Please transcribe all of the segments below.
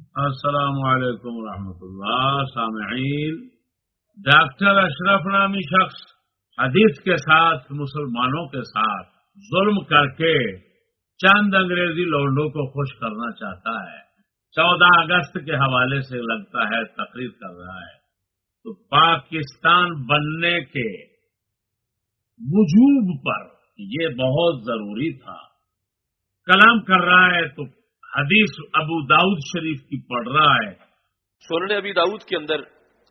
السلام علیکم ورحمۃ اللہ سامعین. ڈاکٹر اشرف نامی شخص حدیث کے ساتھ، مسلمانوں کے ساتھ ظلم کر کے چند انگریزی لونڈوں کو خوش کرنا چاہتا ہے۔ چودہ اگست کے حوالے سے لگتا ہے، تقریر کر رہا ہے۔ تو پاکستان بننے کے وجوب پر یہ بہت ضروری تھا۔ کلام کر رہا ہے تو حدیث ابو داؤد شریف کی پڑھ رہا ہے۔ سورن ابی داؤد کے اندر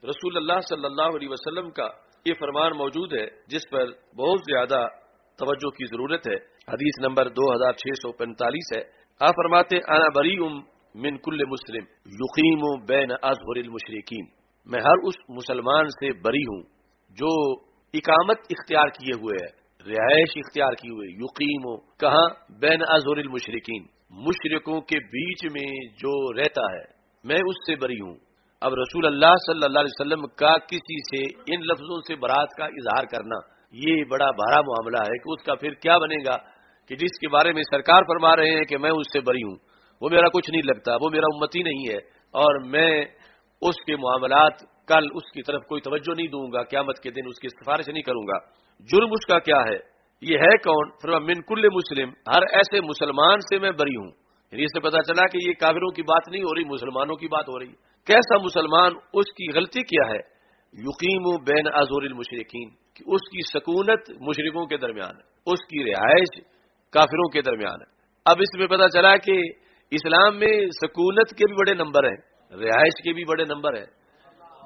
رسول اللہ صلی اللہ علیہ وسلم کا یہ فرمان موجود ہے، جس پر بہت زیادہ توجہ کی ضرورت ہے۔ حدیث نمبر دو ہزار چھ سو پینتالیس ہے۔ آپ فرماتے انا بری ام من کل مسلم، یقیم بین ازہر المشرقین میں ہر اس مسلمان سے بری ہوں جو اقامت اختیار کیے ہوئے ہے، رہائش اختیار کی ہوئے یقیم کہاں؟ بین ازہر المشرقین مشرقوں کے بیچ میں جو رہتا ہے، میں اس سے بری ہوں۔ اب رسول اللہ صلی اللہ علیہ وسلم کا کسی سے ان لفظوں سے برات کا اظہار کرنا، یہ بڑا بھارا معاملہ ہے کہ اس کا پھر کیا بنے گا؟ کہ جس کے بارے میں سرکار فرما رہے ہیں کہ میں اس سے بری ہوں، وہ میرا کچھ نہیں لگتا، وہ میرا امتی نہیں ہے۔ اور میں اس کے معاملات کل اس کی طرف کوئی توجہ نہیں دوں گا، قیامت کے دن اس کی سفارش نہیں کروں گا۔ جرم اس کا کیا ہے؟ یہ ہے کون؟ فرما، من کل مسلم، ہر ایسے مسلمان سے میں بری ہوں۔ یعنی اس سے پتا چلا کہ یہ کافروں کی بات نہیں ہو رہی، مسلمانوں کی بات ہو رہی۔ کیسا مسلمان اس کی غلطی کیا ہے؟ یقین بین ازور المشرقین کہ اس کی سکونت مشرقوں کے درمیان ہے، اس کی رہائش کافروں کے درمیان ہے۔ اب اس میں پتا چلا کہ اسلام میں سکونت کے بھی بڑے نمبر ہیں، رہائش کے بھی بڑے نمبر ہیں۔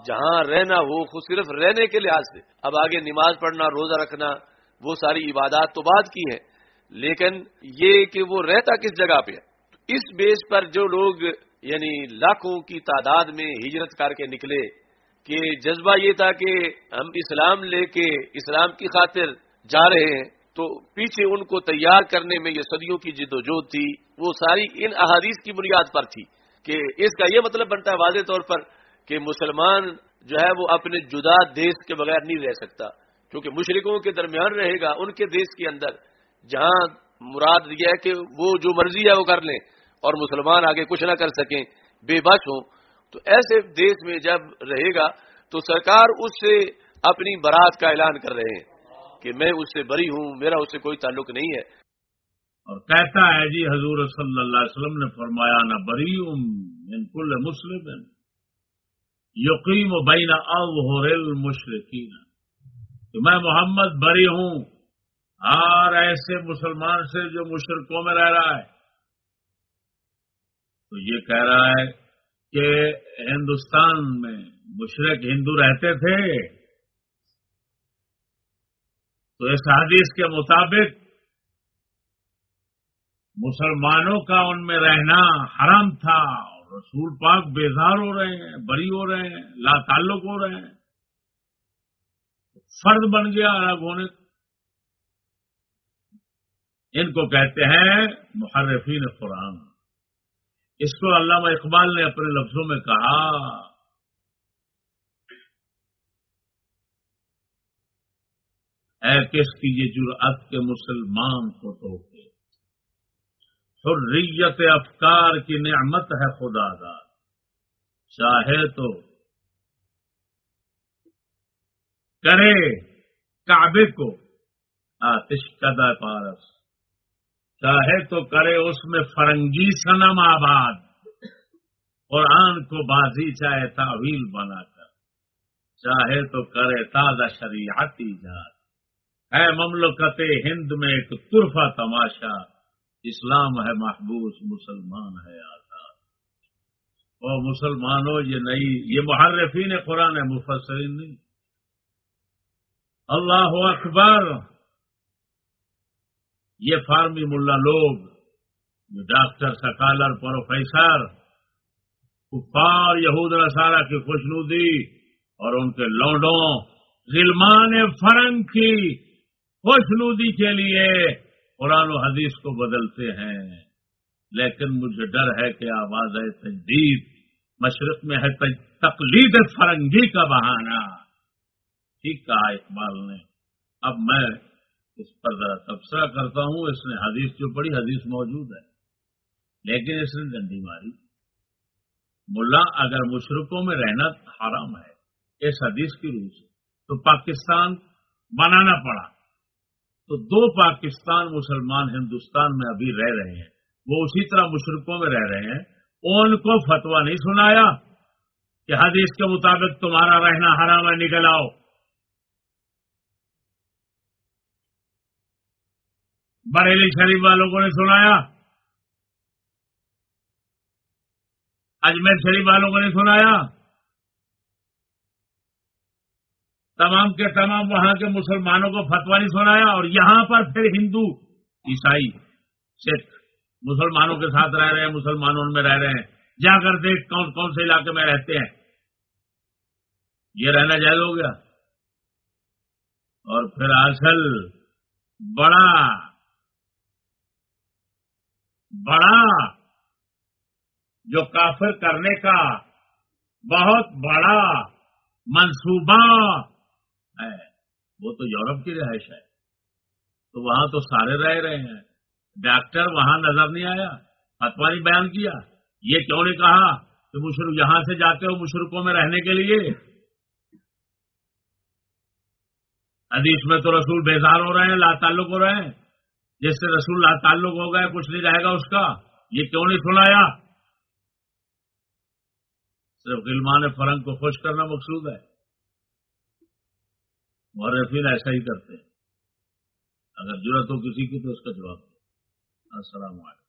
جہاں رہنا ہو خود صرف رہنے کے لحاظ سے، اب آگے نماز پڑھنا، روزہ رکھنا وہ ساری عبادات تو بعد کی ہیں، لیکن یہ کہ وہ رہتا کس جگہ پہ ہے؟ اس بیس پر جو لوگ یعنی لاکھوں کی تعداد میں ہجرت کر کے نکلے، کہ جذبہ یہ تھا کہ ہم اسلام لے کے اسلام کی خاطر جا رہے ہیں، تو پیچھے ان کو تیار کرنے میں یہ صدیوں کی جد و جہد تھی، وہ ساری ان احادیث کی بنیاد پر تھی۔ کہ اس کا یہ مطلب بنتا ہے واضح طور پر کہ مسلمان جو ہے وہ اپنے جدا دیش کے بغیر نہیں رہ سکتا۔ کیونکہ مشرقوں کے درمیان رہے گا ان کے دیش کے اندر، جہاں مراد یہ ہے کہ وہ جو مرضی ہے وہ کر لیں اور مسلمان آگے کچھ نہ کر سکیں، بے بس ہوں۔ تو ایسے دیش میں جب رہے گا، تو سرکار اس سے اپنی برات کا اعلان کر رہے ہیں کہ میں اس سے بری ہوں، میرا اس سے کوئی تعلق نہیں ہے۔ اور کہتا ہے جی حضور صلی اللہ علیہ وسلم نے فرمایا، نہ بری ہوں کل مسلم یقین و بین المشرقین کہ میں محمد بری ہوں۔ ہر ایسے مسلمان سے جو مشرقوں میں رہ رہا ہے۔ تو یہ کہہ رہا ہے کہ ہندوستان میں مشرق ہندو رہتے تھے۔ تو اس حدیث کے مطابق مسلمانوں کا ان میں رہنا حرام تھا۔ رسول پاک بیزار ہو رہے ہیں، بری ہو رہے ہیں لا تعلق ہو رہے ہیں۔ فرد بن گیا الگ ہونے ان کو کہتے ہیں محرفین قرآن۔ اس کو علامہ اقبال نے اپنے لفظوں میں کہا۔ اے کس کی یہ جرأت کے مسلمان کو تو حریت افکار کی نعمت ہے خدا دار۔ چاہے تو کرے کعبے کو۔ آتش کدا پارس۔ چاہے تو کرے اس میں فرنگی سنم آباد۔ قرآن کو بازی چاہے تعویل بنا کر۔ چاہے تو کرے تازہ شریعت ایجاد ہے مملکت ہند میں ایک طرفہ تماشا۔ اسلام ہے محبوس، مسلمان ہے آزاد۔ اور مسلمانوں، یہ نئی، یہ محرفین قرآن ہے مفسرین نہیں۔ اللہ اکبر۔ یہ فارمی ملا لوگ جو ڈاکٹر، سکالر، پروفیسر، کفار، یہود، نصارہ کی خوشنودی اور ان کے لوڈوں غلمان فرنگ کی خوشنودی کے لیے قرآن و حدیث کو بدلتے ہیں۔ لیکن مجھے ڈر ہے کہ آواز ہے تجدید، مشرق میں ہے تقلید فرنگی کا بہانہ۔ ٹھیک کہا اقبال نے۔ اب میں اس پر ذرا تبصرہ کرتا ہوں، اس نے حدیث جو پڑھی، حدیث موجود ہے۔ لیکن اس نے ڈنڈی ماری۔ ملا، اگر مشرقوں میں رہنا حرام ہے اس حدیث کی روح سے، تو پاکستان بنانا پڑا۔ تو دو پاکستان مسلمان ہندوستان میں ابھی رہ رہے ہیں۔ وہ اسی طرح مشرقوں میں رہ رہے ہیں۔ ان کو فتوا نہیں سنایا کہ حدیث کے مطابق تمہارا رہنا حرام ہے، نکل آؤ۔ بریلی شریف والوں کو نے سنایا؟ اجمیر شریف والوں کو نے سنایا؟ تمام کے تمام وہاں کے مسلمانوں کو فتوا نہیں سنایا اور یہاں پر پھر ہندو، عیسائی، سکھ مسلمانوں کے ساتھ رہ رہے ہیں، مسلمانوں میں رہ رہے ہیں۔ جا کر دیکھ کون کون سے علاقے میں رہتے ہیں۔ یہ رہنا جائز ہو گیا۔ اور پھر اصل بڑا بڑا جو کافر کرنے کا بہت بڑا منصوبہ ہے۔ وہ تو یورپ کی رہائش ہے۔ تو وہاں تو سارے رہ رہے ہیں۔ ڈاکٹر وہاں نظر نہیں آیا۔ فتوا نہیں بیان کیا۔ یہ کیوں نہیں کہا کہ مشرق یہاں سے جاتے ہو مشرقوں میں رہنے کے لیے؟ حدیث میں تو رسول بیزار ہو رہے ہیں، لا تعلق ہو رہے ہیں۔ جس سے رسول اللہ تعلق ہو گئے کچھ نہیں رہے گا اس کا۔ یہ کیوں نہیں سنایا؟ صرف علمان فرنگ کو خوش کرنا مقصود ہے۔ مورفین ایسا ہی کرتے ہیں۔ اگر ضرورت ہو کسی کی تو اس کا جواب دیں۔ السلام علیکم۔